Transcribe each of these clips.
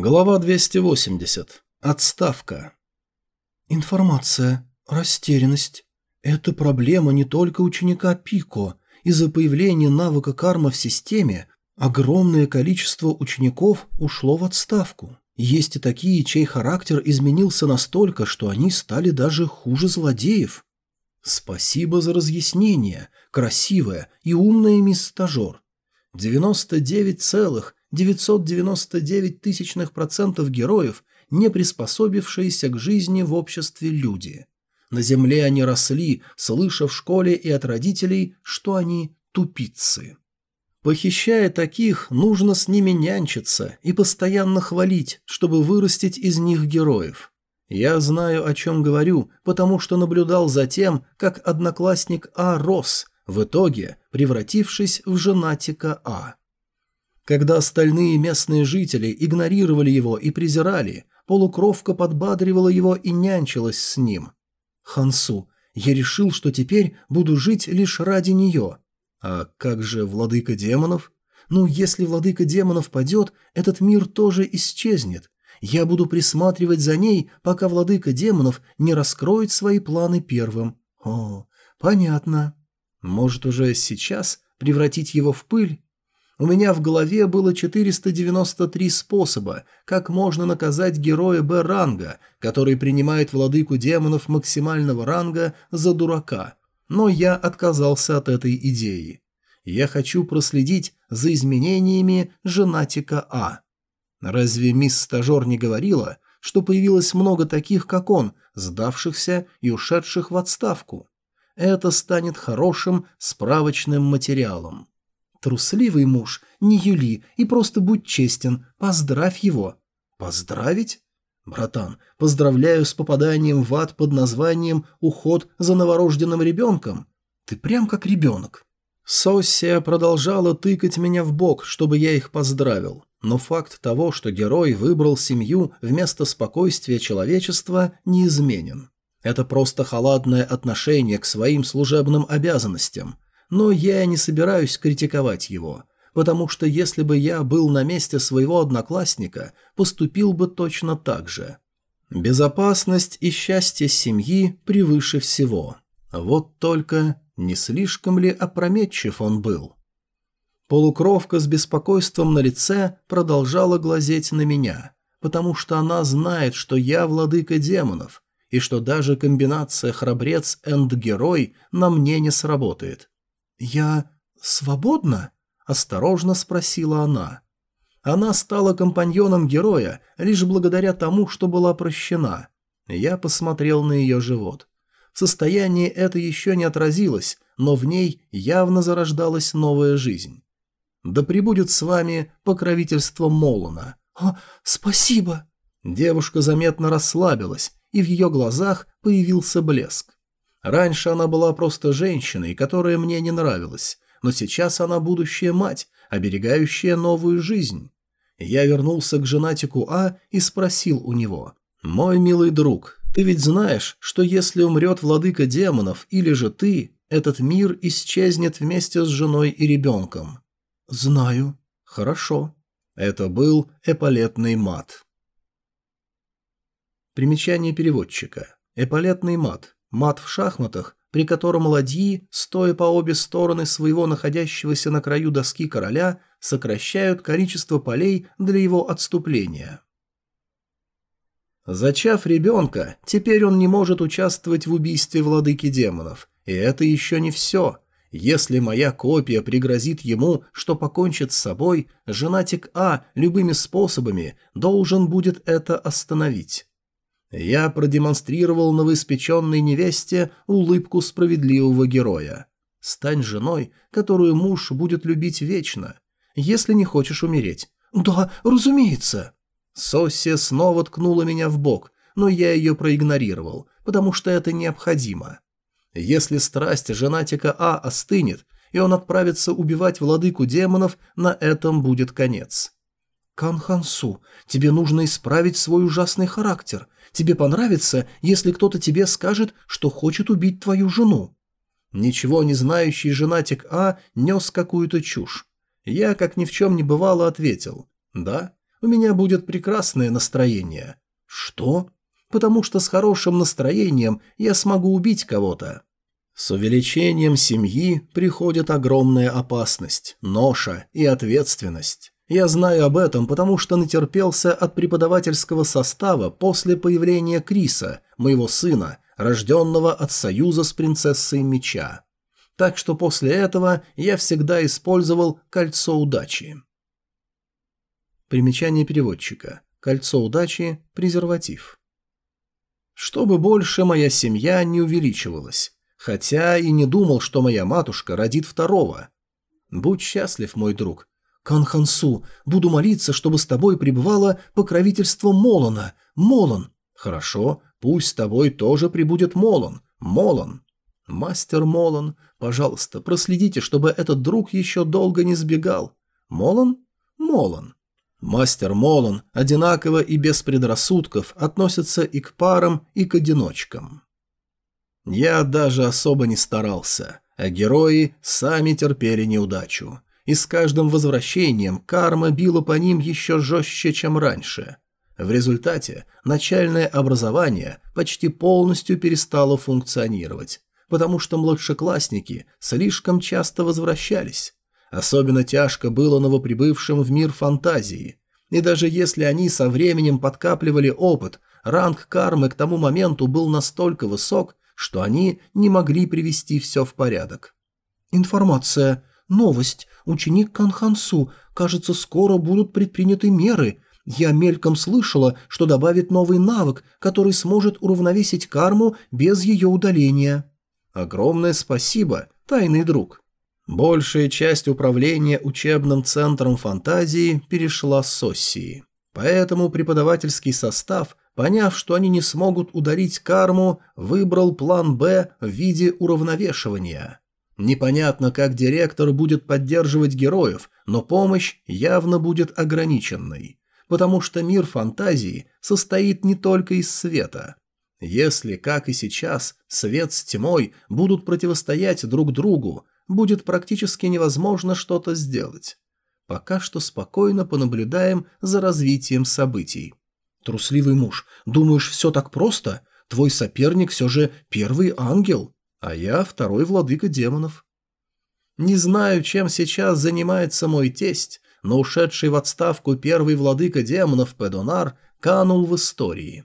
Глава 280. Отставка. Информация. Растерянность. Это проблема не только ученика Пико. Из-за появления навыка карма в системе огромное количество учеников ушло в отставку. Есть и такие, чей характер изменился настолько, что они стали даже хуже злодеев. Спасибо за разъяснение, красивая и умная мисс Стажер. 99,999 тысячных процентов героев, не приспособившиеся к жизни в обществе люди. На земле они росли, слыша в школе и от родителей, что они тупицы. Похищая таких, нужно с ними нянчиться и постоянно хвалить, чтобы вырастить из них героев. Я знаю, о чем говорю, потому что наблюдал за тем, как одноклассник А рос, в итоге превратившись в женатика А. Когда остальные местные жители игнорировали его и презирали, полукровка подбадривала его и нянчилась с ним. Хансу, я решил, что теперь буду жить лишь ради нее. А как же владыка демонов? Ну, если владыка демонов падет, этот мир тоже исчезнет. Я буду присматривать за ней, пока владыка демонов не раскроет свои планы первым. О, понятно. Может, уже сейчас превратить его в пыль? У меня в голове было 493 способа, как можно наказать героя Б-ранга, который принимает владыку демонов максимального ранга за дурака. Но я отказался от этой идеи. Я хочу проследить за изменениями женатика А. Разве мисс Стажер не говорила, что появилось много таких, как он, сдавшихся и ушедших в отставку? Это станет хорошим справочным материалом. Трусливый муж, не юли и просто будь честен, поздравь его. Поздравить? Братан, поздравляю с попаданием в ад под названием «Уход за новорожденным ребенком». Ты прям как ребенок. Соссия продолжала тыкать меня в бок, чтобы я их поздравил. Но факт того, что герой выбрал семью вместо спокойствия человечества, неизменен. Это просто халатное отношение к своим служебным обязанностям. Но я не собираюсь критиковать его, потому что если бы я был на месте своего одноклассника, поступил бы точно так же. Безопасность и счастье семьи превыше всего. Вот только не слишком ли опрометчив он был? Полукровка с беспокойством на лице продолжала глазеть на меня, потому что она знает, что я владыка демонов, и что даже комбинация храбрец энд герой на мне не сработает. «Я свободна?» – осторожно спросила она. Она стала компаньоном героя лишь благодаря тому, что была прощена. Я посмотрел на ее живот. В состоянии это еще не отразилось, но в ней явно зарождалась новая жизнь. Да пребудет с вами покровительство Молона. «О, спасибо!» Девушка заметно расслабилась, и в ее глазах появился блеск. Раньше она была просто женщиной, которая мне не нравилась, но сейчас она будущая мать, оберегающая новую жизнь. Я вернулся к женатику А и спросил у него. «Мой милый друг, ты ведь знаешь, что если умрет владыка демонов или же ты, этот мир исчезнет вместе с женой и ребенком?» «Знаю». «Хорошо». Это был эполетный мат. Примечание переводчика. Эполетный мат. Мат в шахматах, при котором ладьи, стоя по обе стороны своего находящегося на краю доски короля, сокращают количество полей для его отступления. Зачав ребенка, теперь он не может участвовать в убийстве владыки демонов. И это еще не все. Если моя копия пригрозит ему, что покончит с собой, женатик А любыми способами должен будет это остановить. Я продемонстрировал новоиспеченной невесте улыбку справедливого героя. Стань женой, которую муж будет любить вечно, если не хочешь умереть. «Да, разумеется». Соссия снова ткнула меня в бок, но я ее проигнорировал, потому что это необходимо. Если страсть женатика А остынет, и он отправится убивать владыку демонов, на этом будет конец. Канхансу, тебе нужно исправить свой ужасный характер. Тебе понравится, если кто-то тебе скажет, что хочет убить твою жену. Ничего не знающий женатик А нес какую-то чушь. Я, как ни в чем не бывало, ответил. Да, у меня будет прекрасное настроение. Что? Потому что с хорошим настроением я смогу убить кого-то. С увеличением семьи приходит огромная опасность, ноша и ответственность. Я знаю об этом, потому что натерпелся от преподавательского состава после появления Криса, моего сына, рожденного от союза с принцессой меча. Так что после этого я всегда использовал кольцо удачи. Примечание переводчика. Кольцо удачи – презерватив. Чтобы больше моя семья не увеличивалась. Хотя и не думал, что моя матушка родит второго. Будь счастлив, мой друг. Канхансу, буду молиться, чтобы с тобой пребывало покровительство Молона. Молон. Хорошо, пусть с тобой тоже прибудет Молон. Молон. Мастер Молон, пожалуйста, проследите, чтобы этот друг еще долго не сбегал. Молон? Молон. Мастер Молон одинаково и без предрассудков относится и к парам, и к одиночкам. Я даже особо не старался, а герои сами терпели неудачу. И с каждым возвращением карма била по ним еще жестче, чем раньше. В результате начальное образование почти полностью перестало функционировать, потому что младшеклассники слишком часто возвращались. Особенно тяжко было новоприбывшим в мир фантазии. И даже если они со временем подкапливали опыт, ранг кармы к тому моменту был настолько высок, что они не могли привести все в порядок. «Информация. Новость. Ученик Канхансу. Кажется, скоро будут предприняты меры. Я мельком слышала, что добавит новый навык, который сможет уравновесить карму без ее удаления». «Огромное спасибо, тайный друг». Большая часть управления учебным центром фантазии перешла Соссии. Поэтому преподавательский состав, поняв, что они не смогут ударить карму, выбрал план «Б» в виде уравновешивания. Непонятно, как директор будет поддерживать героев, но помощь явно будет ограниченной, потому что мир фантазии состоит не только из света. Если, как и сейчас, свет с тьмой будут противостоять друг другу, будет практически невозможно что-то сделать. Пока что спокойно понаблюдаем за развитием событий. Трусливый муж, думаешь, все так просто? Твой соперник все же первый ангел, а я второй владыка демонов. Не знаю, чем сейчас занимается мой тесть, но ушедший в отставку первый владыка демонов Педонар канул в истории.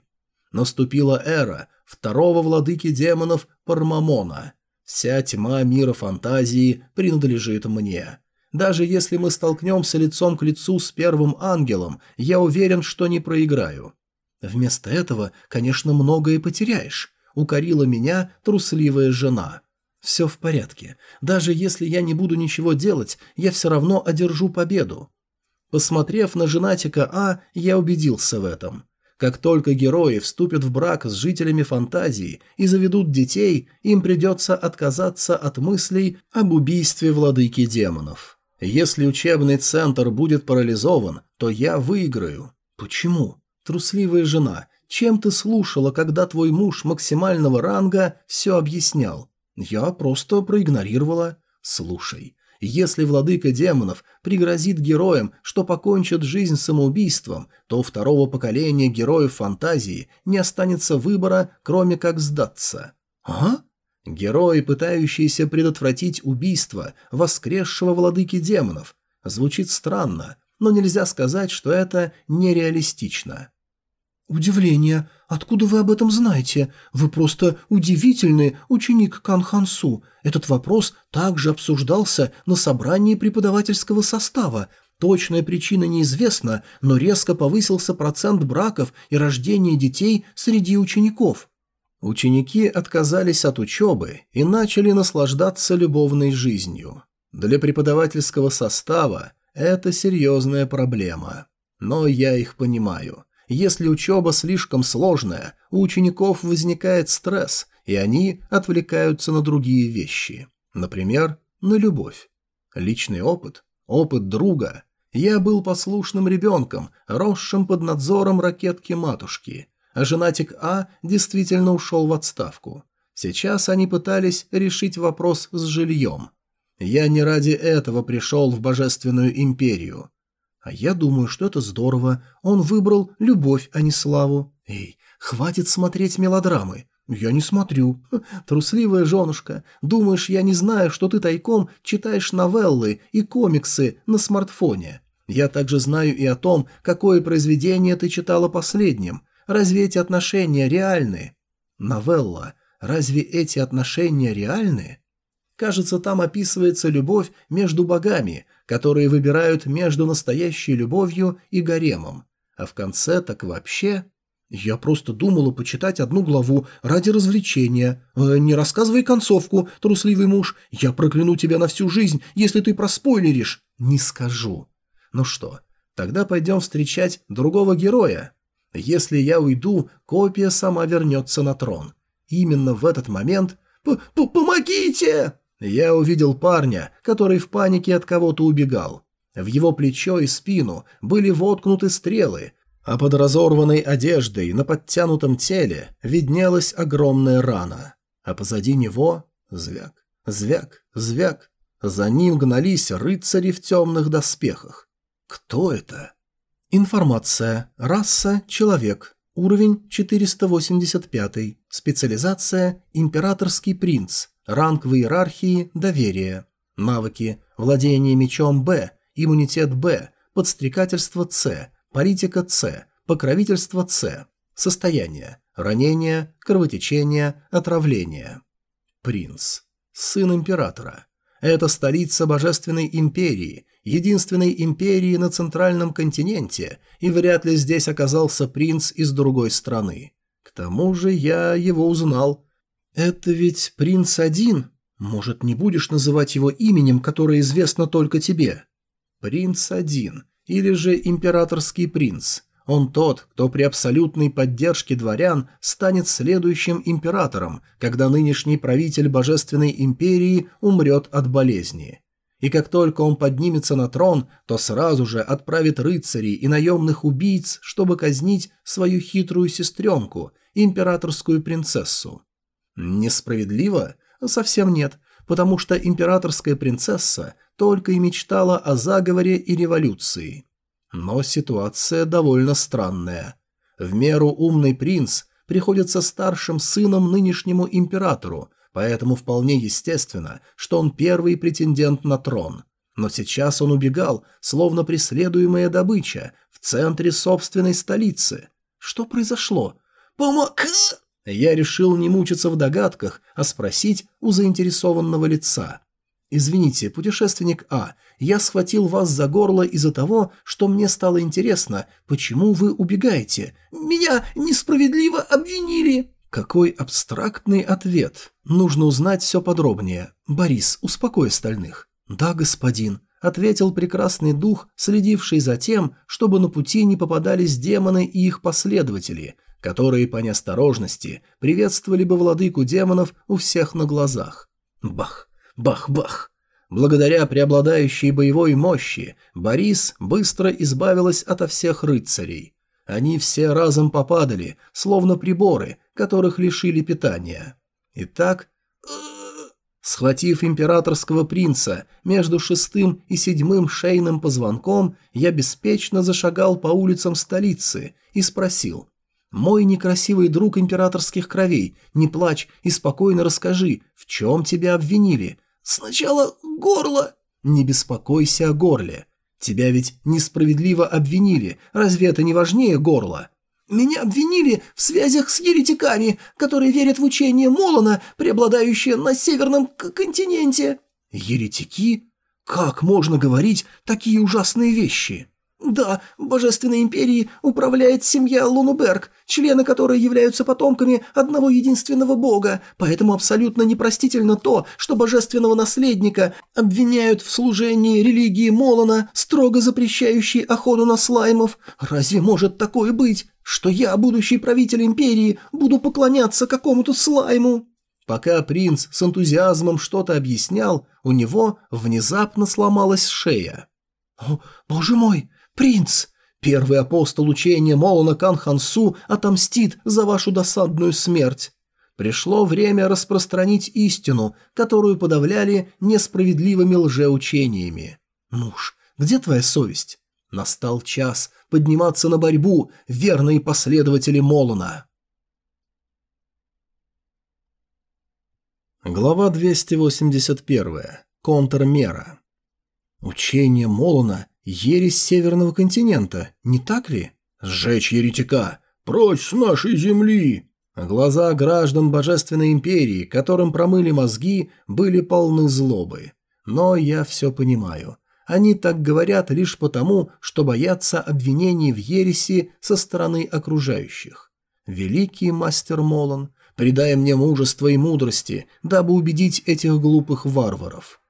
Наступила эра второго владыки демонов Пармамона – Вся тьма мира фантазии принадлежит мне. Даже если мы столкнемся лицом к лицу с первым ангелом, я уверен, что не проиграю. Вместо этого, конечно, многое потеряешь. Укорила меня трусливая жена. Все в порядке. Даже если я не буду ничего делать, я все равно одержу победу. Посмотрев на женатика А, я убедился в этом. Как только герои вступят в брак с жителями фантазии и заведут детей, им придется отказаться от мыслей об убийстве владыки демонов. Если учебный центр будет парализован, то я выиграю. Почему? Трусливая жена, чем ты слушала, когда твой муж максимального ранга все объяснял? Я просто проигнорировала. Слушай, если владыка демонов пригрозит героям, что покончит жизнь самоубийством, то у второго поколения героев фантазии не останется выбора, кроме как сдаться. А? Герои, пытающиеся предотвратить убийство воскресшего владыки демонов. Звучит странно, но нельзя сказать, что это нереалистично. «Удивление. Откуда вы об этом знаете? Вы просто удивительный ученик Кан Хансу. Этот вопрос также обсуждался на собрании преподавательского состава. Точная причина неизвестна, но резко повысился процент браков и рождения детей среди учеников». Ученики отказались от учебы и начали наслаждаться любовной жизнью. Для преподавательского состава это серьезная проблема. Но я их понимаю. Если учеба слишком сложная, у учеников возникает стресс, и они отвлекаются на другие вещи. Например, на любовь. Личный опыт, опыт друга. Я был послушным ребенком, росшим под надзором ракетки матушки, а женатик А действительно ушел в отставку. Сейчас они пытались решить вопрос с жильем. Я не ради этого пришел в Божественную Империю. А я думаю, что это здорово. Он выбрал любовь, а не славу. Эй, хватит смотреть мелодрамы. Я не смотрю. Трусливая женушка. Думаешь, я не знаю, что ты тайком читаешь новеллы и комиксы на смартфоне? Я также знаю и о том, какое произведение ты читала последним. Разве эти отношения реальны? Новелла. Разве эти отношения реальны? Кажется, там описывается любовь между богами, которые выбирают между настоящей любовью и гаремом. А в конце так вообще... Я просто думала почитать одну главу ради развлечения. Э, не рассказывай концовку, трусливый муж. Я прокляну тебя на всю жизнь, если ты проспойлеришь. Не скажу. Ну что, тогда пойдем встречать другого героя. Если я уйду, копия сама вернется на трон. Именно в этот момент... П -п «Помогите!» Я увидел парня, который в панике от кого-то убегал. В его плечо и спину были воткнуты стрелы, а под разорванной одеждой на подтянутом теле виднелась огромная рана. А позади него звяк, звяк, звяк. За ним гнались рыцари в темных доспехах. Кто это? Информация. Раса – человек. Уровень 485. Специализация – императорский принц. Ранг в иерархии – доверие. Навыки – владение мечом Б, иммунитет Б, подстрекательство С, политика С, покровительство С. Состояние – ранение, кровотечение, отравление. Принц. Сын императора. Это столица Божественной Империи, единственной империи на Центральном континенте, и вряд ли здесь оказался принц из другой страны. К тому же я его узнал. «Это ведь принц один? Может, не будешь называть его именем, которое известно только тебе?» «Принц один, или же императорский принц. Он тот, кто при абсолютной поддержке дворян станет следующим императором, когда нынешний правитель Божественной Империи умрет от болезни. И как только он поднимется на трон, то сразу же отправит рыцарей и наемных убийц, чтобы казнить свою хитрую сестренку, императорскую принцессу. Несправедливо? Совсем нет, потому что императорская принцесса только и мечтала о заговоре и революции. Но ситуация довольно странная. В меру умный принц приходится старшим сыном нынешнему императору, поэтому вполне естественно, что он первый претендент на трон. Но сейчас он убегал, словно преследуемая добыча, в центре собственной столицы. Что произошло? «Помог...» Я решил не мучиться в догадках, а спросить у заинтересованного лица. «Извините, путешественник А, я схватил вас за горло из-за того, что мне стало интересно, почему вы убегаете. Меня несправедливо обвинили!» Какой абстрактный ответ. Нужно узнать все подробнее. Борис, успокой остальных. «Да, господин», — ответил прекрасный дух, следивший за тем, чтобы на пути не попадались демоны и их последователи, которые по неосторожности приветствовали бы владыку демонов у всех на глазах. Бах, бах, бах. Благодаря преобладающей боевой мощи Борис быстро избавилась ото всех рыцарей. Они все разом попадали, словно приборы, которых лишили питания. Итак, схватив императорского принца между шестым и седьмым шейным позвонком, я беспечно зашагал по улицам столицы и спросил, «Мой некрасивый друг императорских кровей, не плачь и спокойно расскажи, в чем тебя обвинили?» «Сначала горло». «Не беспокойся о горле. Тебя ведь несправедливо обвинили. Разве это не важнее горла?» «Меня обвинили в связях с еретиками, которые верят в учение Молона, преобладающее на северном континенте». «Еретики? Как можно говорить такие ужасные вещи?» Да, Божественной Империи управляет семья Лунуберг, члены которой являются потомками одного единственного бога, поэтому абсолютно непростительно то, что божественного наследника обвиняют в служении религии Молона, строго запрещающей охоту на слаймов. Разве может такое быть, что я, будущий правитель Империи, буду поклоняться какому-то слайму? Пока принц с энтузиазмом что-то объяснял, у него внезапно сломалась шея. «О, боже мой! «Принц! Первый апостол учения Молона Канхансу отомстит за вашу досадную смерть!» Пришло время распространить истину, которую подавляли несправедливыми лжеучениями. «Муж, где твоя совесть?» Настал час подниматься на борьбу, верные последователи Молона. Глава 281. Контрмера. Учение Молона – ересь Северного континента, не так ли? Сжечь еретика! Прочь с нашей земли! Глаза граждан Божественной Империи, которым промыли мозги, были полны злобы. Но я все понимаю. Они так говорят лишь потому, что боятся обвинений в ереси со стороны окружающих. Великий мастер Молон, придай мне мужество и мудрости, дабы убедить этих глупых варваров.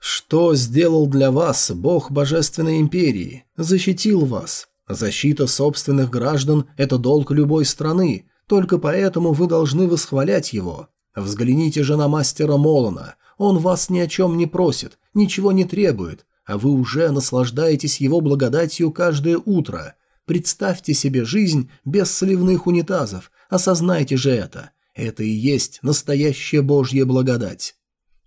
Что сделал для вас Бог Божественной Империи? Защитил вас. Защита собственных граждан – это долг любой страны, только поэтому вы должны восхвалять его. Взгляните же на мастера Молона. Он вас ни о чем не просит, ничего не требует, а вы уже наслаждаетесь его благодатью каждое утро. Представьте себе жизнь без сливных унитазов, осознайте же это. Это и есть настоящая божья благодать.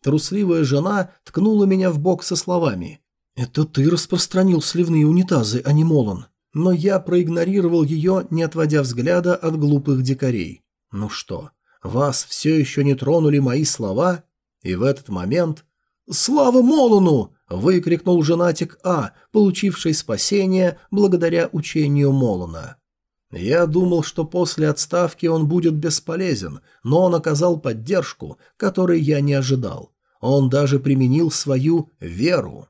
Трусливая жена ткнула меня в бок со словами. «Это ты распространил сливные унитазы, а не Молон». Но я проигнорировал ее, не отводя взгляда от глупых дикарей. «Ну что, вас все еще не тронули мои слова?» И в этот момент... «Слава Молону!» – выкрикнул женатик А, получивший спасение благодаря учению Молона. Я думал, что после отставки он будет бесполезен, но он оказал поддержку, которой я не ожидал. Он даже применил свою веру.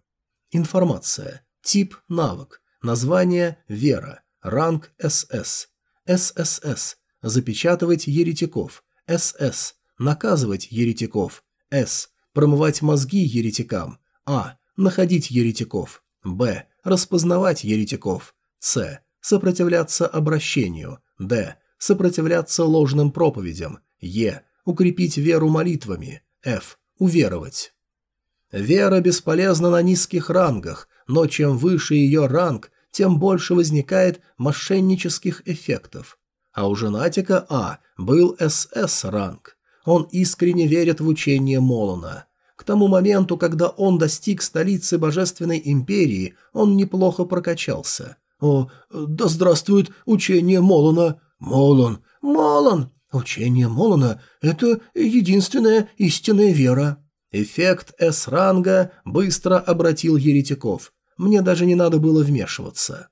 Информация. Тип навык. Название «Вера». Ранг СС. ССС. Запечатывать еретиков. СС. Наказывать еретиков. С. Промывать мозги еретикам. А. Находить еретиков. Б. Распознавать еретиков. С. Сопротивляться обращению. Д. Сопротивляться ложным проповедям. Е. Укрепить веру молитвами. Ф. Уверовать. Вера бесполезна на низких рангах, но чем выше ее ранг, тем больше возникает мошеннических эффектов. А у женатика А был СС-ранг. Он искренне верит в учение Молона. К тому моменту, когда он достиг столицы Божественной Империи, он неплохо прокачался. «О, да здравствует учение Молона!» «Молон! Молон!» «Учение Молона – это единственная истинная вера!» Эффект С-ранга быстро обратил еретиков. Мне даже не надо было вмешиваться.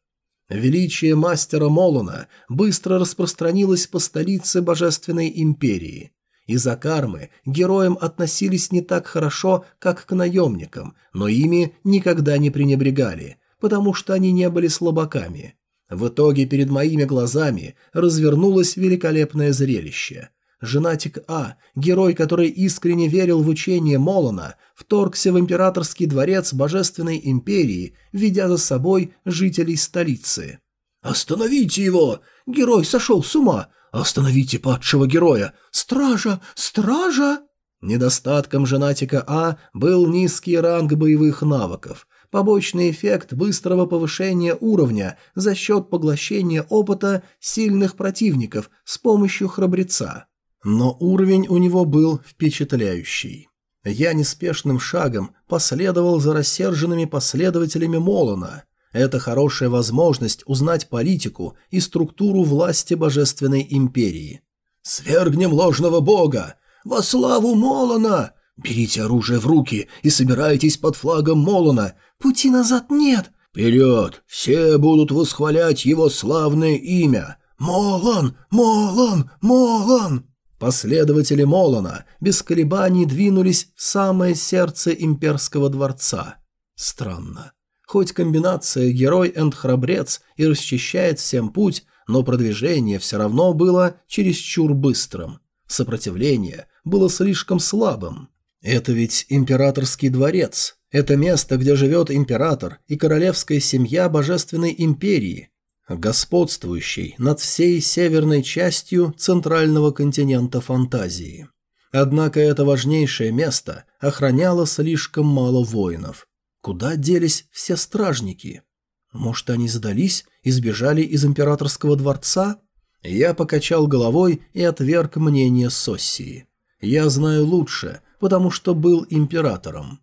Величие мастера Молона быстро распространилось по столице Божественной Империи. Из-за кармы героям относились не так хорошо, как к наемникам, но ими никогда не пренебрегали, потому что они не были слабаками. В итоге перед моими глазами развернулось великолепное зрелище – Женатик А, герой, который искренне верил в учение Молона, вторгся в императорский дворец Божественной Империи, ведя за собой жителей столицы. «Остановите его! Герой сошел с ума! Остановите падшего героя! Стража! Стража!» Недостатком женатика А был низкий ранг боевых навыков, побочный эффект быстрого повышения уровня за счет поглощения опыта сильных противников с помощью храбреца. Но уровень у него был впечатляющий. Я неспешным шагом последовал за рассерженными последователями Молона. Это хорошая возможность узнать политику и структуру власти Божественной Империи. «Свергнем ложного бога! Во славу Молона! Берите оружие в руки и собирайтесь под флагом Молона! Пути назад нет!» «Вперед! Все будут восхвалять его славное имя! Молон! Молон! Молон!» Последователи Молона без колебаний двинулись в самое сердце имперского дворца. Странно. Хоть комбинация герой энд храбрец и расчищает всем путь, но продвижение все равно было чересчур быстрым. Сопротивление было слишком слабым. Это ведь императорский дворец. Это место, где живет император и королевская семья Божественной Империи господствующей над всей северной частью центрального континента фантазии. Однако это важнейшее место охраняло слишком мало воинов. Куда делись все стражники? Может, они сдались и сбежали из императорского дворца? Я покачал головой и отверг мнение Соссии. Я знаю лучше, потому что был императором.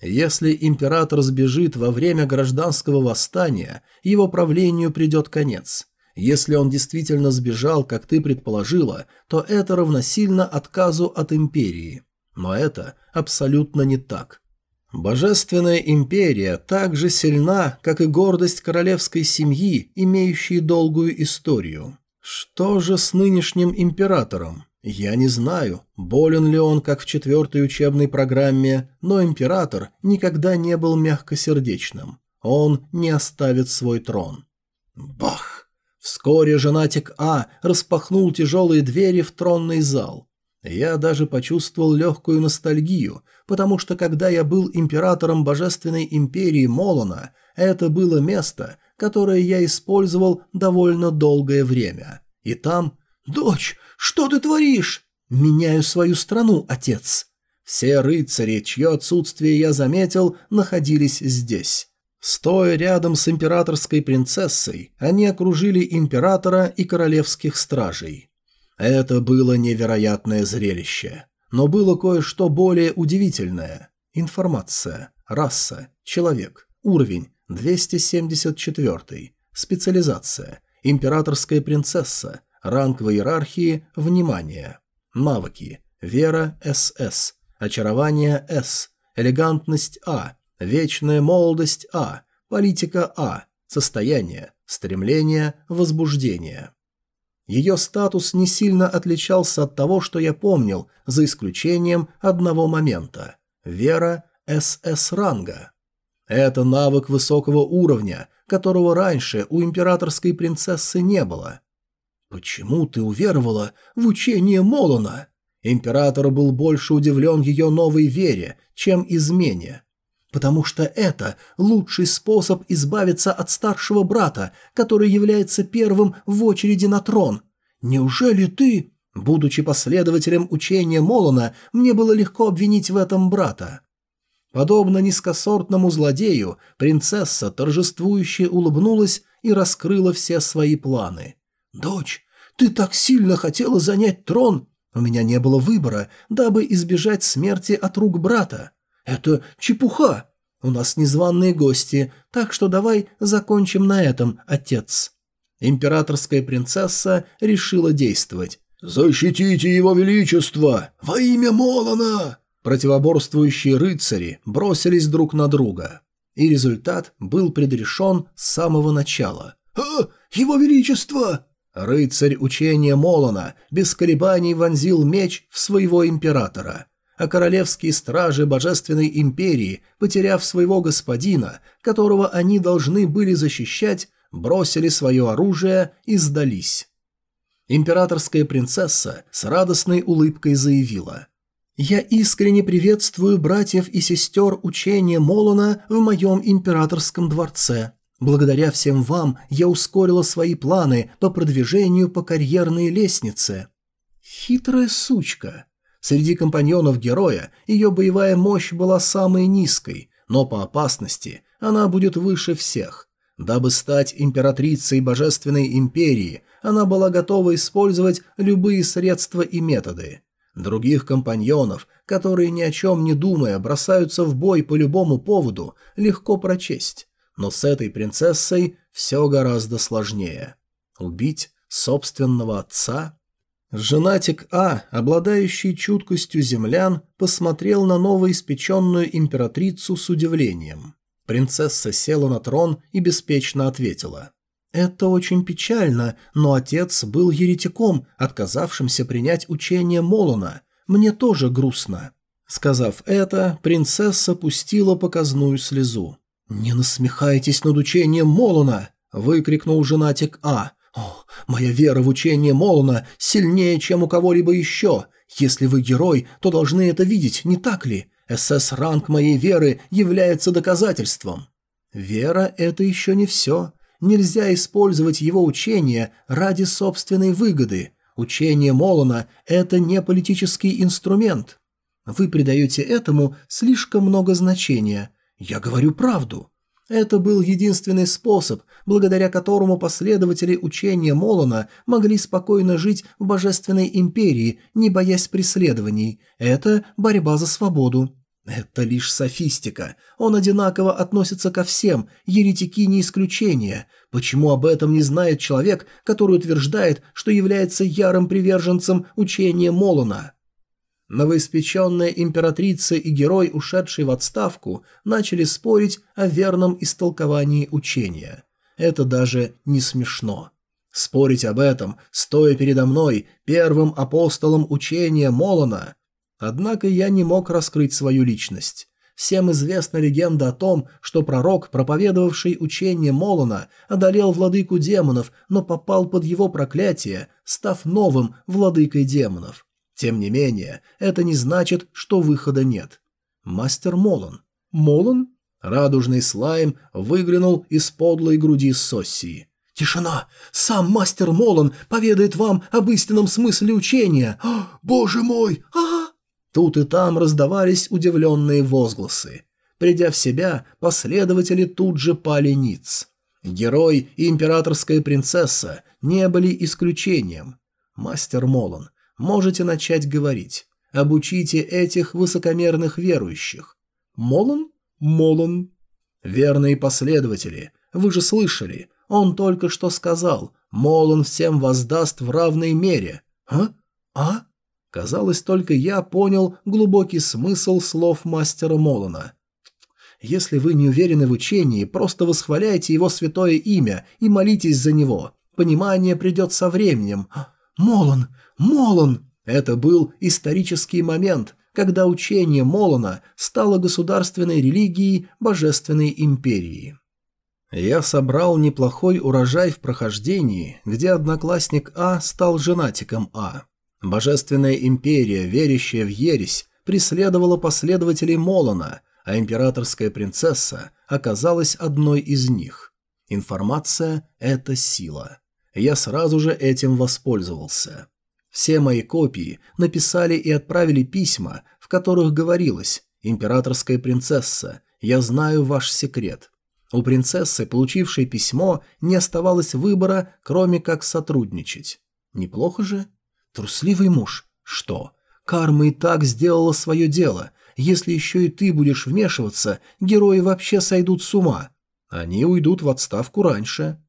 Если император сбежит во время гражданского восстания, его правлению придет конец. Если он действительно сбежал, как ты предположила, то это равносильно отказу от империи. Но это абсолютно не так. Божественная империя так же сильна, как и гордость королевской семьи, имеющей долгую историю. Что же с нынешним императором? Я не знаю, болен ли он, как в четвертой учебной программе, но император никогда не был мягкосердечным. Он не оставит свой трон. Бах! Вскоре женатик А распахнул тяжелые двери в тронный зал. Я даже почувствовал легкую ностальгию, потому что когда я был императором Божественной империи Молона, это было место, которое я использовал довольно долгое время. И там... «Дочь, что ты творишь?» «Меняю свою страну, отец». Все рыцари, чье отсутствие я заметил, находились здесь. Стоя рядом с императорской принцессой, они окружили императора и королевских стражей. Это было невероятное зрелище. Но было кое-что более удивительное. Информация. Раса. Человек. Уровень. 274. Специализация. Императорская принцесса. Ранг в иерархии – внимание. Навыки. Вера – СС. Очарование – С. Элегантность – А. Вечная молодость – А. Политика – А. Состояние. Стремление. Возбуждение. Ее статус не сильно отличался от того, что я помнил, за исключением одного момента. Вера – СС ранга. Это навык высокого уровня, которого раньше у императорской принцессы не было. «Почему ты уверовала в учение Молона?» Император был больше удивлен ее новой вере, чем измене. «Потому что это лучший способ избавиться от старшего брата, который является первым в очереди на трон. Неужели ты...» Будучи последователем учения Молона, мне было легко обвинить в этом брата. Подобно низкосортному злодею, принцесса торжествующе улыбнулась и раскрыла все свои планы. «Дочь, ты так сильно хотела занять трон. У меня не было выбора, дабы избежать смерти от рук брата. Это чепуха. У нас незваные гости, так что давай закончим на этом, отец». Императорская принцесса решила действовать. «Защитите его величество! Во имя Молона!» Противоборствующие рыцари бросились друг на друга. И результат был предрешен с самого начала. «А, его величество!» Рыцарь учения Молона без колебаний вонзил меч в своего императора, а королевские стражи Божественной Империи, потеряв своего господина, которого они должны были защищать, бросили свое оружие и сдались. Императорская принцесса с радостной улыбкой заявила «Я искренне приветствую братьев и сестер учения Молона в моем императорском дворце. Благодаря всем вам я ускорила свои планы по продвижению по карьерной лестнице. Хитрая сучка. Среди компаньонов героя ее боевая мощь была самой низкой, но по опасности она будет выше всех. Дабы стать императрицей Божественной Империи, она была готова использовать любые средства и методы. Других компаньонов, которые ни о чем не думая бросаются в бой по любому поводу, легко прочесть. Но с этой принцессой все гораздо сложнее. Убить собственного отца? Женатик А, обладающий чуткостью землян, посмотрел на новоиспеченную императрицу с удивлением. Принцесса села на трон и беспечно ответила. «Это очень печально, но отец был еретиком, отказавшимся принять учение Молона. Мне тоже грустно». Сказав это, принцесса пустила показную слезу. «Не насмехайтесь над учением Молона!» – выкрикнул женатик А. «О, моя вера в учение Молона сильнее, чем у кого-либо еще. Если вы герой, то должны это видеть, не так ли? СС-ранг моей веры является доказательством». Вера – это еще не все. Нельзя использовать его учение ради собственной выгоды. Учение Молона – это не политический инструмент. Вы придаете этому слишком много значения – я говорю правду. Это был единственный способ, благодаря которому последователи учения Молона могли спокойно жить в Божественной Империи, не боясь преследований. Это борьба за свободу. Это лишь софистика. Он одинаково относится ко всем, еретики не исключение. Почему об этом не знает человек, который утверждает, что является ярым приверженцем учения Молона? Новоиспеченная императрица и герой, ушедший в отставку, начали спорить о верном истолковании учения. Это даже не смешно. Спорить об этом, стоя передо мной, первым апостолом учения Молона. Однако я не мог раскрыть свою личность. Всем известна легенда о том, что пророк, проповедовавший учение Молона, одолел владыку демонов, но попал под его проклятие, став новым владыкой демонов. Тем не менее, это не значит, что выхода нет. Мастер Молон. Молон? Радужный слайм выглянул из подлой груди Соссии. «Тишина! Сам мастер Молон поведает вам об истинном смысле учения! О, боже мой! а, Тут и там раздавались удивленные возгласы. Придя в себя, последователи тут же пали ниц. Герой и императорская принцесса не были исключением. Мастер Молон, можете начать говорить. Обучите этих высокомерных верующих. Молон? Молон. Верные последователи, вы же слышали, он только что сказал, Молон всем воздаст в равной мере. А? А? Казалось, только я понял глубокий смысл слов мастера Молона. Если вы не уверены в учении, просто восхваляйте его святое имя и молитесь за него. Понимание придет со временем. Молон! Молон! Это был исторический момент, когда учение Молона стало государственной религией Божественной империи. Я собрал неплохой урожай в прохождении, где одноклассник А стал женатиком А. Божественная империя, верящая в ересь, преследовала последователей Молона, а императорская принцесса оказалась одной из них. Информация – это сила. Я сразу же этим воспользовался. Все мои копии написали и отправили письма, в которых говорилось «Императорская принцесса, я знаю ваш секрет». У принцессы, получившей письмо, не оставалось выбора, кроме как сотрудничать. Неплохо же? Трусливый муж. Что? Карма и так сделала свое дело. Если еще и ты будешь вмешиваться, герои вообще сойдут с ума. Они уйдут в отставку раньше.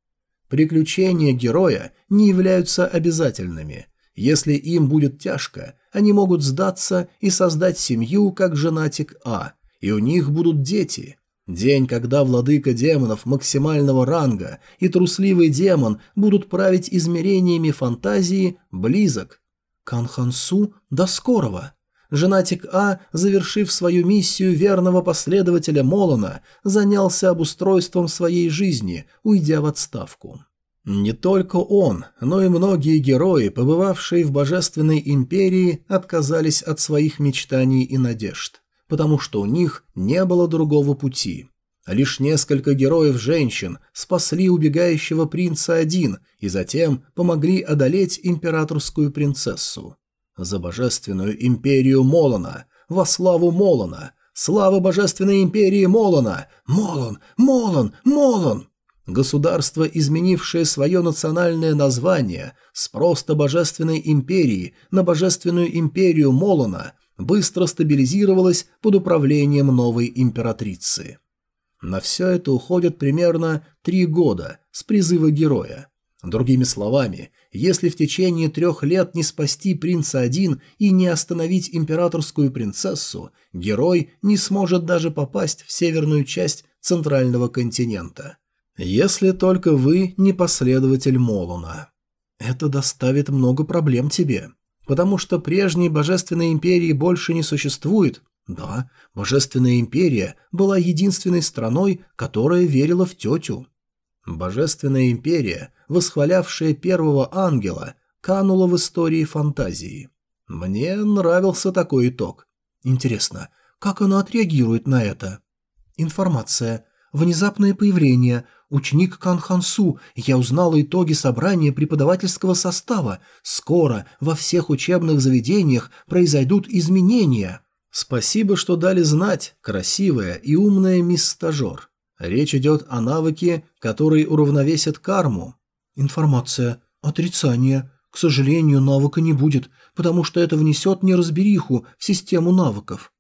Приключения героя не являются обязательными. Если им будет тяжко, они могут сдаться и создать семью, как женатик А, и у них будут дети. День, когда владыка демонов максимального ранга и трусливый демон будут править измерениями фантазии, близок. Канхансу до скорого. Женатик А, завершив свою миссию верного последователя Молона, занялся обустройством своей жизни, уйдя в отставку. Не только он, но и многие герои, побывавшие в Божественной Империи, отказались от своих мечтаний и надежд потому что у них не было другого пути. Лишь несколько героев-женщин спасли убегающего принца один и затем помогли одолеть императорскую принцессу. За божественную империю Молона, во славу Молона, слава божественной империи Молона, Молон, Молон, Молон! Государство, изменившее свое национальное название с просто божественной империи на божественную империю Молона, быстро стабилизировалась под управлением новой императрицы. На все это уходит примерно три года с призыва героя. Другими словами, если в течение трех лет не спасти принца один и не остановить императорскую принцессу, герой не сможет даже попасть в северную часть центрального континента. Если только вы не последователь Молуна. Это доставит много проблем тебе. Потому что прежней Божественной Империи больше не существует. Да, Божественная Империя была единственной страной, которая верила в тетю. Божественная Империя, восхвалявшая первого ангела, канула в истории фантазии. Мне нравился такой итог. Интересно, как она отреагирует на это? Информация. Внезапное появление – Ученик Кан Хансу, я узнала итоги собрания преподавательского состава. Скоро во всех учебных заведениях произойдут изменения. Спасибо, что дали знать, красивая и умная мисс Стажер. Речь идет о навыке, который уравновесит карму. Информация. Отрицание. К сожалению, навыка не будет, потому что это внесет неразбериху в систему навыков.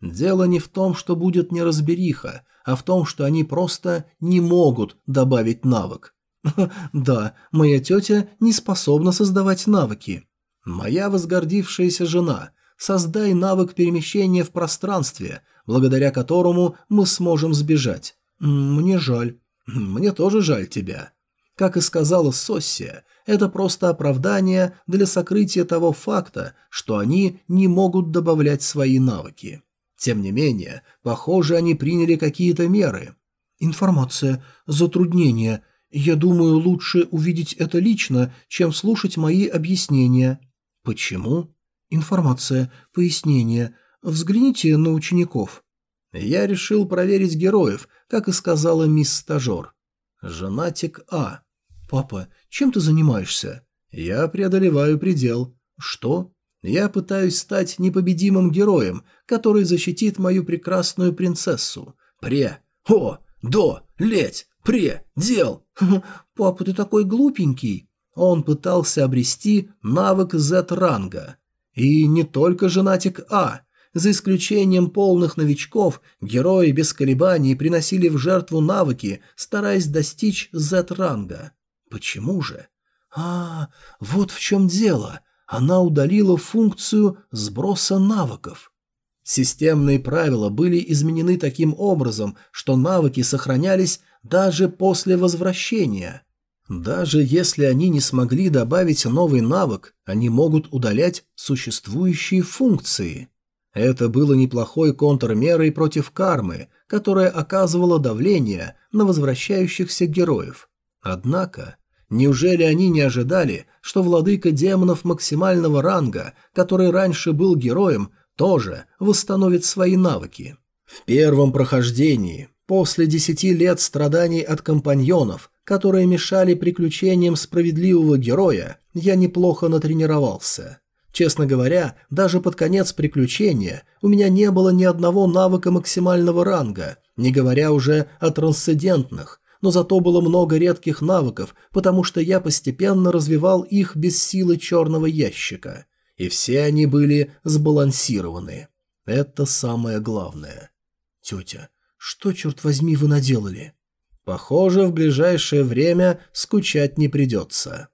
Дело не в том, что будет неразбериха, а в том, что они просто не могут добавить навык. Да, моя тетя не способна создавать навыки. Моя возгордившаяся жена, создай навык перемещения в пространстве, благодаря которому мы сможем сбежать. Мне жаль. Мне тоже жаль тебя. Как и сказала Соссия, это просто оправдание для сокрытия того факта, что они не могут добавлять свои навыки. Тем не менее, похоже, они приняли какие-то меры. Информация, затруднения. Я думаю, лучше увидеть это лично, чем слушать мои объяснения. Почему? Информация, пояснение. Взгляните на учеников. Я решил проверить героев, как и сказала мисс Стажер. Женатик А. «Папа, чем ты занимаешься?» «Я преодолеваю предел». «Что?» «Я пытаюсь стать непобедимым героем, который защитит мою прекрасную принцессу. Пре! О! До! Леть! Пре! Дел!» «Папа, ты такой глупенький!» Он пытался обрести навык Z-ранга. И не только женатик А. За исключением полных новичков, герои без колебаний приносили в жертву навыки, стараясь достичь Z-ранга. Почему же? А, вот в чем дело. Она удалила функцию сброса навыков. Системные правила были изменены таким образом, что навыки сохранялись даже после возвращения. Даже если они не смогли добавить новый навык, они могут удалять существующие функции. Это было неплохой контрмерой против кармы, которая оказывала давление на возвращающихся героев. Однако Неужели они не ожидали, что владыка демонов максимального ранга, который раньше был героем, тоже восстановит свои навыки? В первом прохождении, после десяти лет страданий от компаньонов, которые мешали приключениям справедливого героя, я неплохо натренировался. Честно говоря, даже под конец приключения у меня не было ни одного навыка максимального ранга, не говоря уже о трансцендентных, но зато было много редких навыков, потому что я постепенно развивал их без силы черного ящика. И все они были сбалансированы. Это самое главное. Тетя, что, черт возьми, вы наделали? Похоже, в ближайшее время скучать не придется.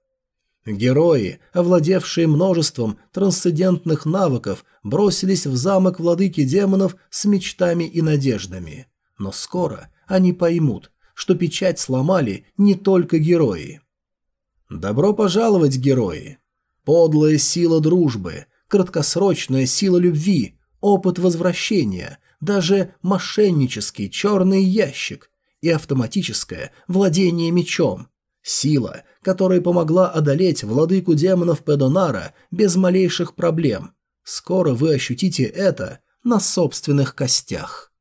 Герои, овладевшие множеством трансцендентных навыков, бросились в замок владыки демонов с мечтами и надеждами. Но скоро они поймут, что печать сломали не только герои. Добро пожаловать, герои! Подлая сила дружбы, краткосрочная сила любви, опыт возвращения, даже мошеннический черный ящик и автоматическое владение мечом. Сила, которая помогла одолеть владыку демонов Педонара без малейших проблем. Скоро вы ощутите это на собственных костях.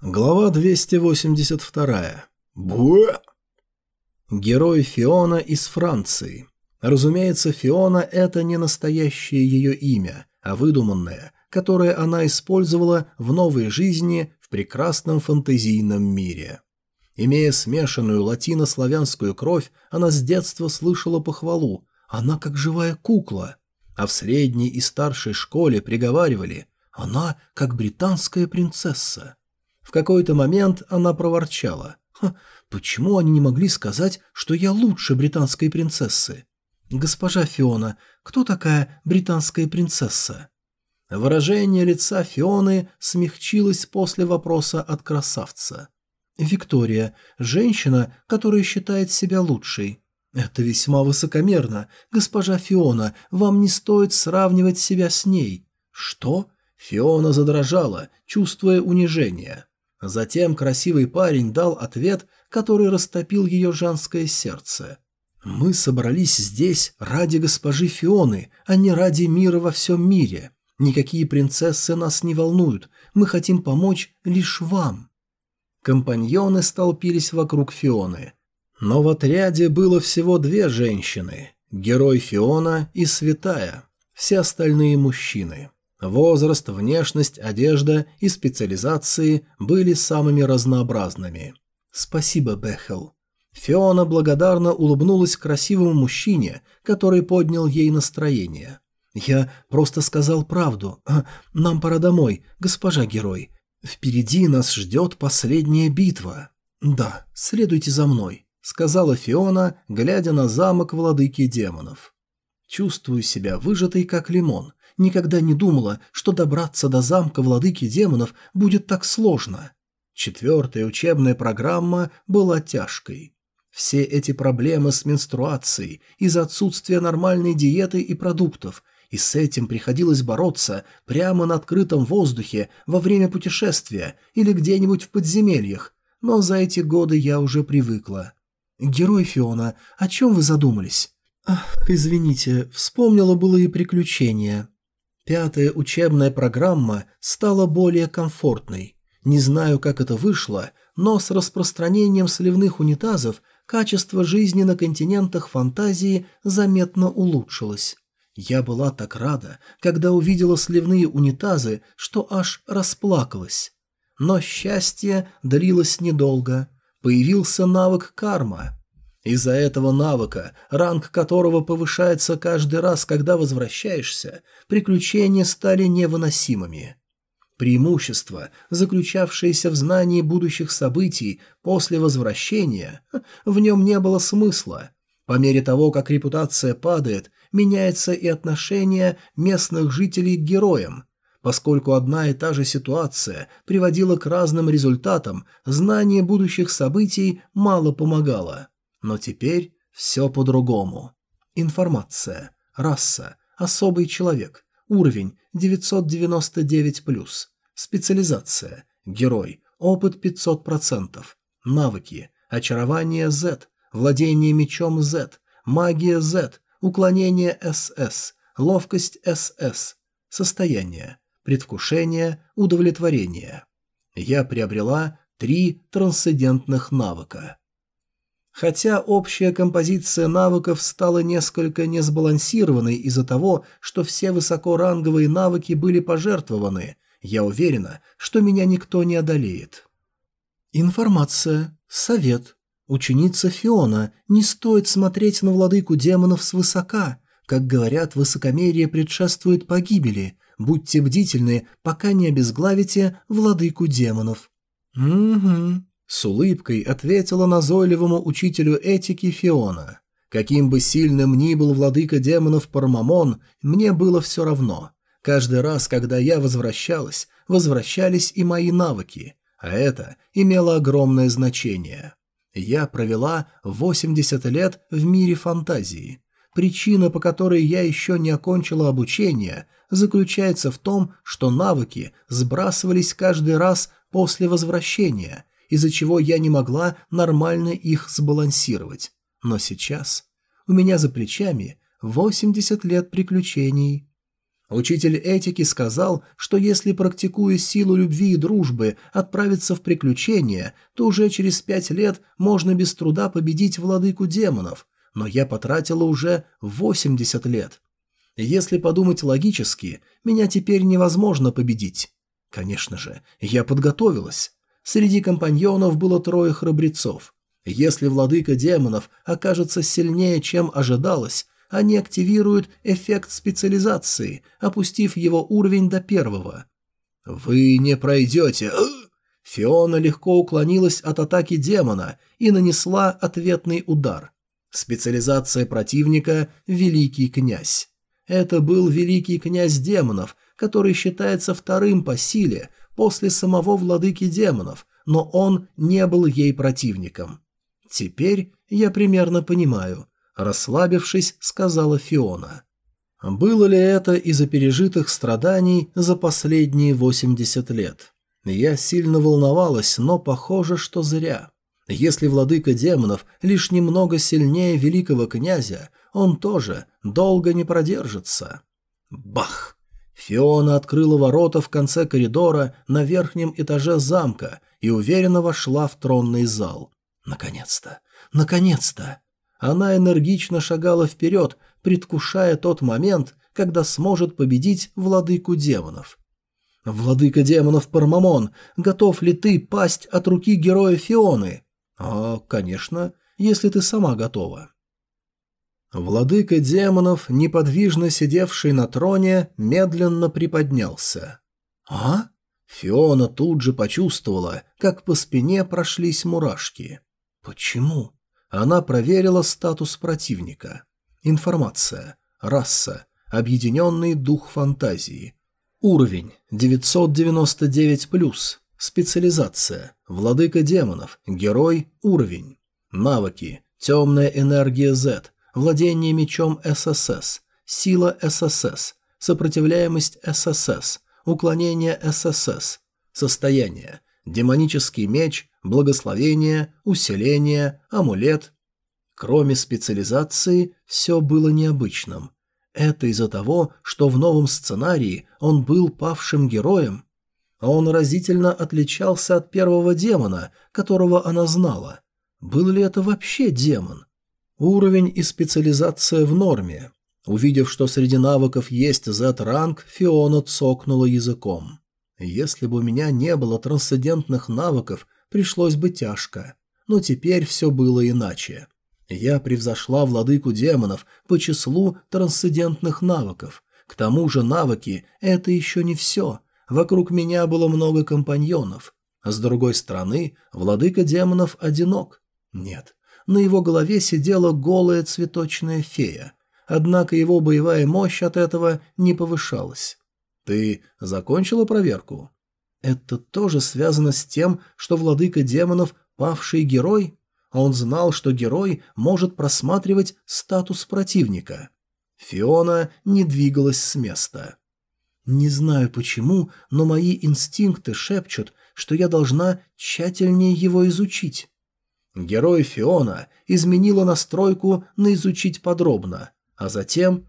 Глава 282. Буэ! Герой Фиона из Франции. Разумеется, Фиона – это не настоящее ее имя, а выдуманное, которое она использовала в новой жизни в прекрасном фантазийном мире. Имея смешанную латино-славянскую кровь, она с детства слышала похвалу «она как живая кукла», а в средней и старшей школе приговаривали «она как британская принцесса». В какой-то момент она проворчала. «Почему они не могли сказать, что я лучше британской принцессы?» «Госпожа Фиона, кто такая британская принцесса?» Выражение лица Фионы смягчилось после вопроса от красавца. «Виктория, женщина, которая считает себя лучшей». «Это весьма высокомерно. Госпожа Фиона, вам не стоит сравнивать себя с ней». «Что?» Фиона задрожала, чувствуя унижение. Затем красивый парень дал ответ, который растопил ее женское сердце. «Мы собрались здесь ради госпожи Фионы, а не ради мира во всем мире. Никакие принцессы нас не волнуют, мы хотим помочь лишь вам». Компаньоны столпились вокруг Фионы. Но в отряде было всего две женщины – герой Фиона и Святая, все остальные мужчины. Возраст, внешность, одежда и специализации были самыми разнообразными. «Спасибо, Бехел». Фиона благодарно улыбнулась красивому мужчине, который поднял ей настроение. «Я просто сказал правду. Нам пора домой, госпожа герой. Впереди нас ждет последняя битва». «Да, следуйте за мной», — сказала Фиона, глядя на замок владыки демонов. «Чувствую себя выжатой, как лимон. Никогда не думала, что добраться до замка владыки демонов будет так сложно». Четвертая учебная программа была тяжкой. Все эти проблемы с менструацией из-за отсутствия нормальной диеты и продуктов, и с этим приходилось бороться прямо на открытом воздухе во время путешествия или где-нибудь в подземельях, но за эти годы я уже привыкла. «Герой Фиона, о чем вы задумались?» «Ах, извините, вспомнила было и приключения». Пятая учебная программа стала более комфортной. Не знаю, как это вышло, но с распространением сливных унитазов качество жизни на континентах фантазии заметно улучшилось. Я была так рада, когда увидела сливные унитазы, что аж расплакалась. Но счастье длилось недолго. Появился навык карма. Из-за этого навыка, ранг которого повышается каждый раз, когда возвращаешься, приключения стали невыносимыми. Преимущество, заключавшееся в знании будущих событий после возвращения, в нем не было смысла. По мере того, как репутация падает, меняется и отношение местных жителей к героям. Поскольку одна и та же ситуация приводила к разным результатам, знание будущих событий мало помогало. Но теперь все по-другому. Информация. Раса. Особый человек. Уровень 999+. Специализация. Герой. Опыт 500%. Навыки. Очарование Z. Владение мечом Z. Магия Z. Уклонение СС, ловкость СС, состояние, предвкушение, удовлетворение. Я приобрела три трансцендентных навыка. Хотя общая композиция навыков стала несколько несбалансированной из-за того, что все высокоранговые навыки были пожертвованы, я уверена, что меня никто не одолеет. Информация. Совет. Ученица Фиона, не стоит смотреть на владыку демонов свысока. Как говорят, высокомерие предшествует погибели. Будьте бдительны, пока не обезглавите владыку демонов. «Угу», — с улыбкой ответила назойливому учителю этики Фиона. Каким бы сильным ни был владыка демонов Пармамон, мне было все равно. Каждый раз, когда я возвращалась, возвращались и мои навыки, а это имело огромное значение. Я провела 80 лет в мире фантазии. Причина, по которой я еще не окончила обучение, заключается в том, что навыки сбрасывались каждый раз после возвращения, из-за чего я не могла нормально их сбалансировать. Но сейчас у меня за плечами 80 лет приключений. Учитель этики сказал, что если, практикуя силу любви и дружбы, отправиться в приключения, то уже через пять лет можно без труда победить владыку демонов, но я потратила уже 80 лет. Если подумать логически, меня теперь невозможно победить. Конечно же, я подготовилась. Среди компаньонов было трое храбрецов. Если владыка демонов окажется сильнее, чем ожидалось, они активируют эффект специализации, опустив его уровень до первого. «Вы не пройдете!» Фиона легко уклонилась от атаки демона и нанесла ответный удар. Специализация противника – Великий Князь. Это был Великий Князь демонов, который считается вторым по силе после самого Владыки демонов, но он не был ей противником. Теперь я примерно понимаю, Расслабившись, сказала Фиона. Было ли это из-за пережитых страданий за последние 80 лет? Я сильно волновалась, но похоже, что зря. Если владыка демонов лишь немного сильнее великого князя, он тоже долго не продержится. Бах! Фиона открыла ворота в конце коридора на верхнем этаже замка и уверенно вошла в тронный зал. Наконец-то! Наконец-то! Она энергично шагала вперед, предвкушая тот момент, когда сможет победить владыку демонов. «Владыка демонов Пармамон, готов ли ты пасть от руки героя Фионы?» «А, конечно, если ты сама готова». Владыка демонов, неподвижно сидевший на троне, медленно приподнялся. «А?» Фиона тут же почувствовала, как по спине прошлись мурашки. «Почему?» Она проверила статус противника. Информация. Раса. Объединенный дух фантазии. Уровень 999+. Специализация. Владыка демонов. Герой. Уровень. Навыки. Темная энергия Z. Владение мечом ССС. Сила ССС. Сопротивляемость ССС. Уклонение ССС. Состояние. Демонический меч. Благословение. Усиление. Амулет. Кроме специализации, все было необычным. Это из-за того, что в новом сценарии он был павшим героем. Он разительно отличался от первого демона, которого она знала. Был ли это вообще демон? Уровень и специализация в норме. Увидев, что среди навыков есть Z-ранг, Фиона цокнула языком. Если бы у меня не было трансцендентных навыков, пришлось бы тяжко. Но теперь все было иначе. Я превзошла владыку демонов по числу трансцендентных навыков. К тому же навыки – это еще не все. Вокруг меня было много компаньонов. С другой стороны, владыка демонов одинок. Нет, на его голове сидела голая цветочная фея. Однако его боевая мощь от этого не повышалась. «Ты закончила проверку?» «Это тоже связано с тем, что владыка демонов – павший герой?» Он знал, что герой может просматривать статус противника. Фиона не двигалась с места. «Не знаю почему, но мои инстинкты шепчут, что я должна тщательнее его изучить». Герой Фиона изменила настройку на «изучить подробно», а затем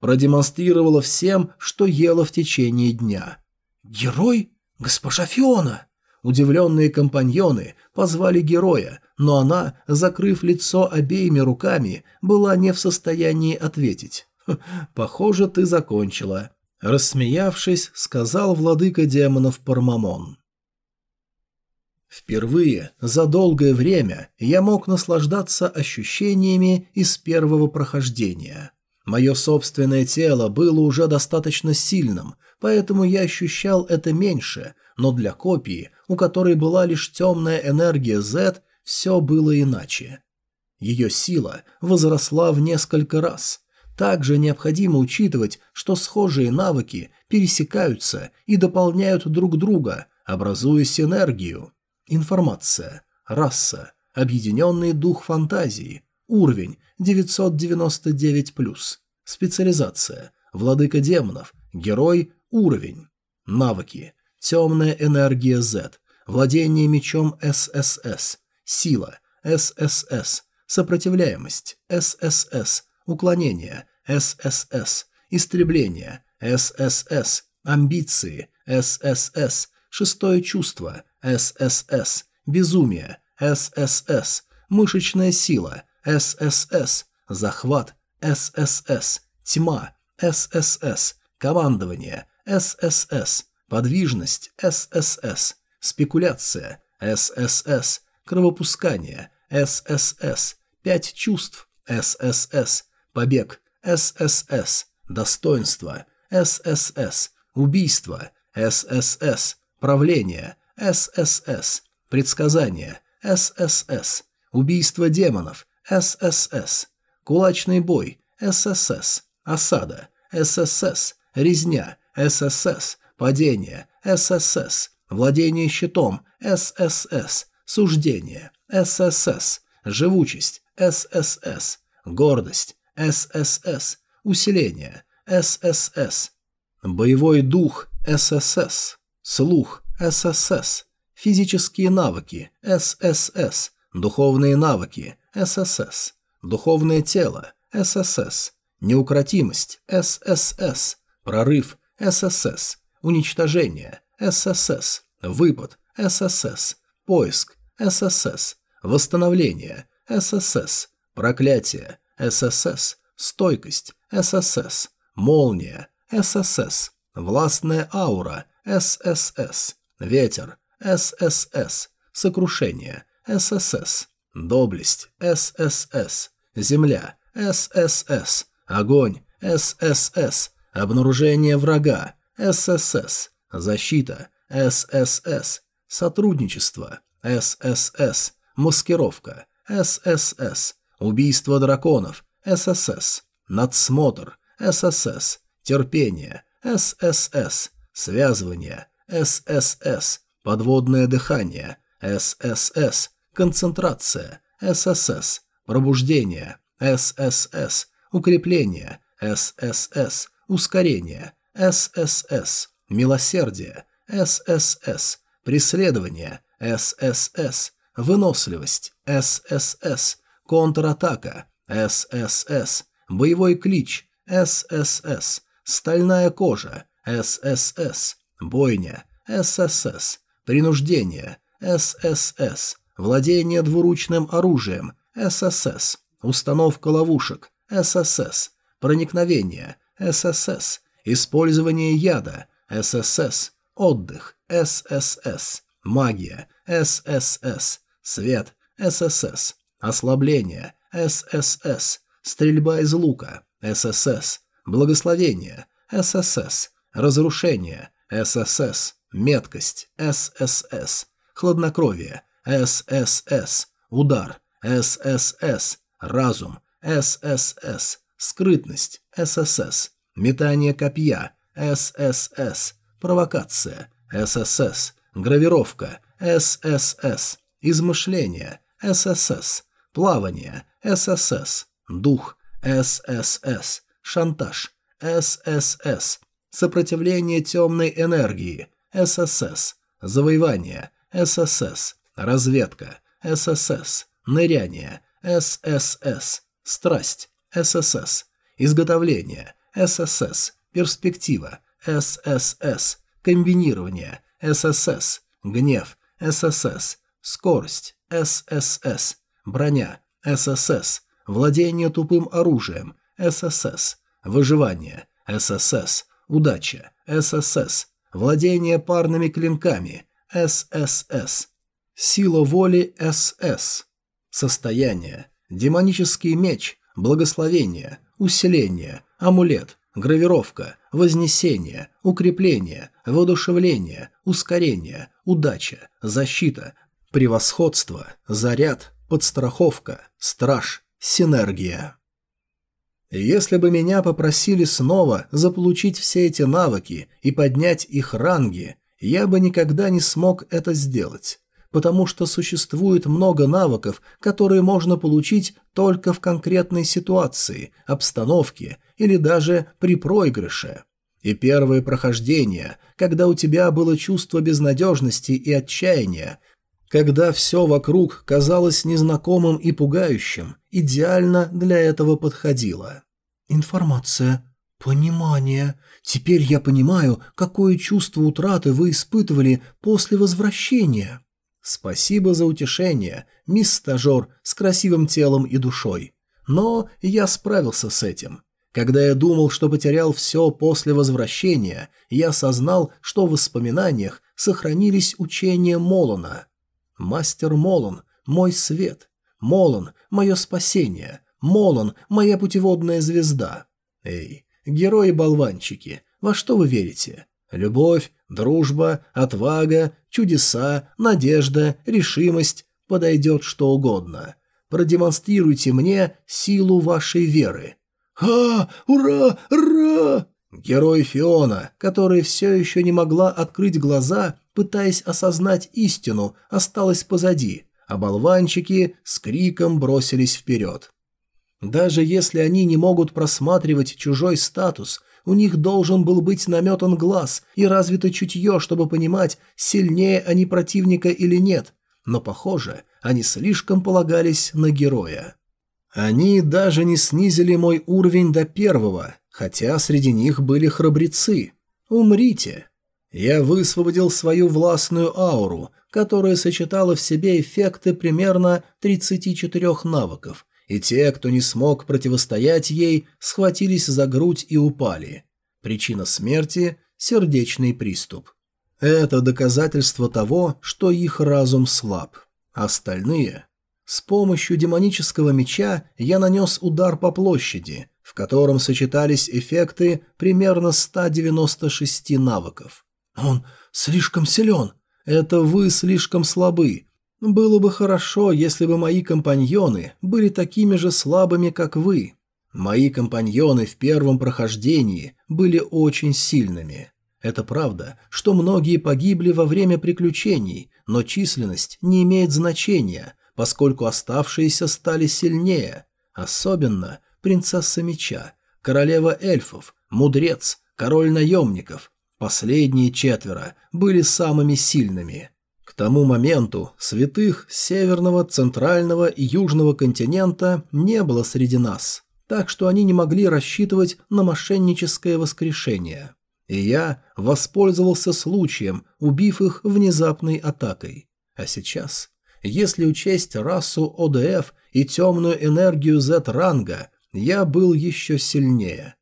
продемонстрировала всем, что ела в течение дня. «Герой? Госпожа Фиона!» Удивленные компаньоны позвали героя, но она, закрыв лицо обеими руками, была не в состоянии ответить. «Хм, «Похоже, ты закончила», — рассмеявшись, сказал владыка демонов Пармамон. Впервые за долгое время я мог наслаждаться ощущениями из первого прохождения. Мое собственное тело было уже достаточно сильным, поэтому я ощущал это меньше, но для копии, у которой была лишь темная энергия Z, все было иначе. Ее сила возросла в несколько раз. Также необходимо учитывать, что схожие навыки пересекаются и дополняют друг друга, образуя синергию. Информация. Раса. Объединенный дух фантазии. Уровень 999+. Специализация. Владыка демонов. Герой. Уровень. Навыки. Темная энергия Z. Владение мечом ССС. Сила. ССС. Сопротивляемость. ССС. Уклонение. ССС. Истребление. ССС. Амбиции. ССС. Шестое чувство. ССС. Безумие. ССС. Мышечная сила. ССС. Захват. ССС. Тьма. ССС. Командование. ССС. Подвижность – ССС. Спекуляция – ССС. Кровопускание – ССС. Пять чувств – ССС. Побег – ССС. Достоинство – ССС. Убийство – ССС. Правление – ССС. Предсказание – ССС. Убийство демонов – ССС. Кулачный бой – ССС. Осада – ССС. Резня – ССС. Падение. ССС. Владение щитом. ССС. Суждение. ССС. Живучесть. ССС. Гордость. ССС. Усиление. ССС. Боевой дух. ССС. Слух. ССС. Физические навыки. ССС. Духовные навыки. ССС. Духовное тело. ССС. Неукротимость. ССС. Прорыв. ССС. Уничтожение. ССС. Выпад. ССС. Поиск. ССС. Восстановление. ССС. Проклятие. ССС. Стойкость. ССС. Молния. ССС. Властная аура. ССС. Ветер. ССС. Сокрушение. ССС. Доблесть. ССС. Земля. ССС. Огонь. ССС. Обнаружение врага. ССС. Защита. ССС. Сотрудничество. ССС. Маскировка. ССС. Убийство драконов. ССС. Надсмотр. ССС. Терпение. ССС. Связывание. ССС. Подводное дыхание. ССС. Концентрация. ССС. Пробуждение. ССС. Укрепление. ССС. Ускорение. ССС. Милосердие. ССС. Преследование. ССС. Выносливость. ССС. Контратака. ССС. Боевой клич. ССС. Стальная кожа. ССС. Бойня. ССС. Принуждение. ССС. Владение двуручным оружием. ССС. Установка ловушек. ССС. Проникновение. ССС. Использование яда. ССС. Отдых. ССС. Магия. ССС. Свет. ССС. Ослабление. ССС. Стрельба из лука. ССС. Благословение. ССС. Разрушение. ССС. Меткость. ССС. Хладнокровие. ССС. Удар. ССС. Разум. ССС. Скрытность. ССС. Метание копья. ССС. Провокация. ССС. Гравировка. ССС. Измышление. ССС. Плавание. ССС. Дух. ССС. Шантаж. ССС. Сопротивление темной энергии. ССС. Завоевание. ССС. Разведка. ССС. Ныряние. ССС. Страсть. ССС. Изготовление. ССС. Перспектива. ССС. Комбинирование. ССС. Гнев. ССС. Скорость. ССС. Броня. ССС. Владение тупым оружием. ССС. Выживание. ССС. Удача. ССС. Владение парными клинками. ССС. Сила воли СС. Состояние. Демонический меч. Благословение. Усиление. Амулет. Гравировка. Вознесение. Укрепление. Воодушевление. Ускорение. Удача. Защита. Превосходство. Заряд. Подстраховка. Страж. Синергия. Если бы меня попросили снова заполучить все эти навыки и поднять их ранги, я бы никогда не смог это сделать, потому что существует много навыков, которые можно получить только в конкретной ситуации, обстановке или даже при проигрыше. И первое прохождение, когда у тебя было чувство безнадежности и отчаяния, когда все вокруг казалось незнакомым и пугающим, идеально для этого подходило. Информация. Понимание. Теперь я понимаю, какое чувство утраты вы испытывали после возвращения. Спасибо за утешение, мисс стажер с красивым телом и душой. Но я справился с этим. Когда я думал, что потерял все после возвращения, я осознал, что в воспоминаниях сохранились учения Молона. Мастер Молон, мой свет. Молон, мое спасение. Молон, моя путеводная звезда. Эй, герои-болванчики, во что вы верите? Любовь, дружба, отвага, чудеса, надежда, решимость. Подойдет что угодно. Продемонстрируйте мне силу вашей веры. «А, ура, ура!» Герой Фиона, которая все еще не могла открыть глаза, пытаясь осознать истину, осталась позади, а болванчики с криком бросились вперед. Даже если они не могут просматривать чужой статус, у них должен был быть наметан глаз и развито чутье, чтобы понимать, сильнее они противника или нет, но, похоже, они слишком полагались на героя. Они даже не снизили мой уровень до первого, хотя среди них были храбрецы. Умрите. Я высвободил свою властную ауру, которая сочетала в себе эффекты примерно 34 навыков, и те, кто не смог противостоять ей, схватились за грудь и упали. Причина смерти – сердечный приступ. Это доказательство того, что их разум слаб. Остальные С помощью демонического меча я нанес удар по площади, в котором сочетались эффекты примерно 196 навыков. Он слишком силен. Это вы слишком слабы. Было бы хорошо, если бы мои компаньоны были такими же слабыми, как вы. Мои компаньоны в первом прохождении были очень сильными. Это правда, что многие погибли во время приключений, но численность не имеет значения, поскольку оставшиеся стали сильнее, особенно принцесса меча, королева эльфов, мудрец, король наемников. Последние четверо были самыми сильными. К тому моменту святых северного, центрального и южного континента не было среди нас, так что они не могли рассчитывать на мошенническое воскрешение. И я воспользовался случаем, убив их внезапной атакой. А сейчас, если учесть расу ОДФ и темную энергию Z-ранга, я был еще сильнее.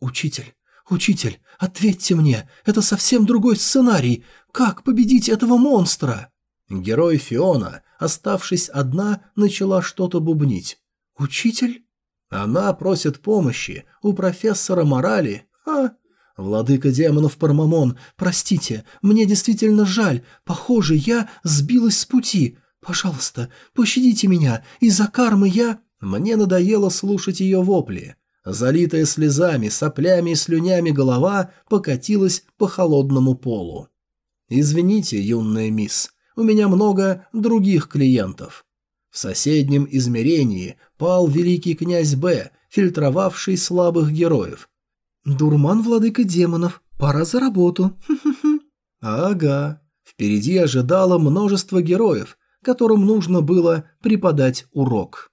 «Учитель, учитель, ответьте мне, это совсем другой сценарий. Как победить этого монстра?» Герой Фиона, оставшись одна, начала что-то бубнить. «Учитель?» Она просит помощи у профессора Морали. А, «Владыка демонов Пармамон, простите, мне действительно жаль. Похоже, я сбилась с пути. Пожалуйста, пощадите меня. Из-за кармы я...» Мне надоело слушать ее вопли. Залитая слезами, соплями и слюнями голова покатилась по холодному полу. «Извините, юная мисс, у меня много других клиентов». В соседнем измерении пал великий князь Б, фильтровавший слабых героев. «Дурман, владыка демонов, пора за работу». Ага. Впереди ожидало множество героев, которым нужно было преподать урок.